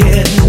get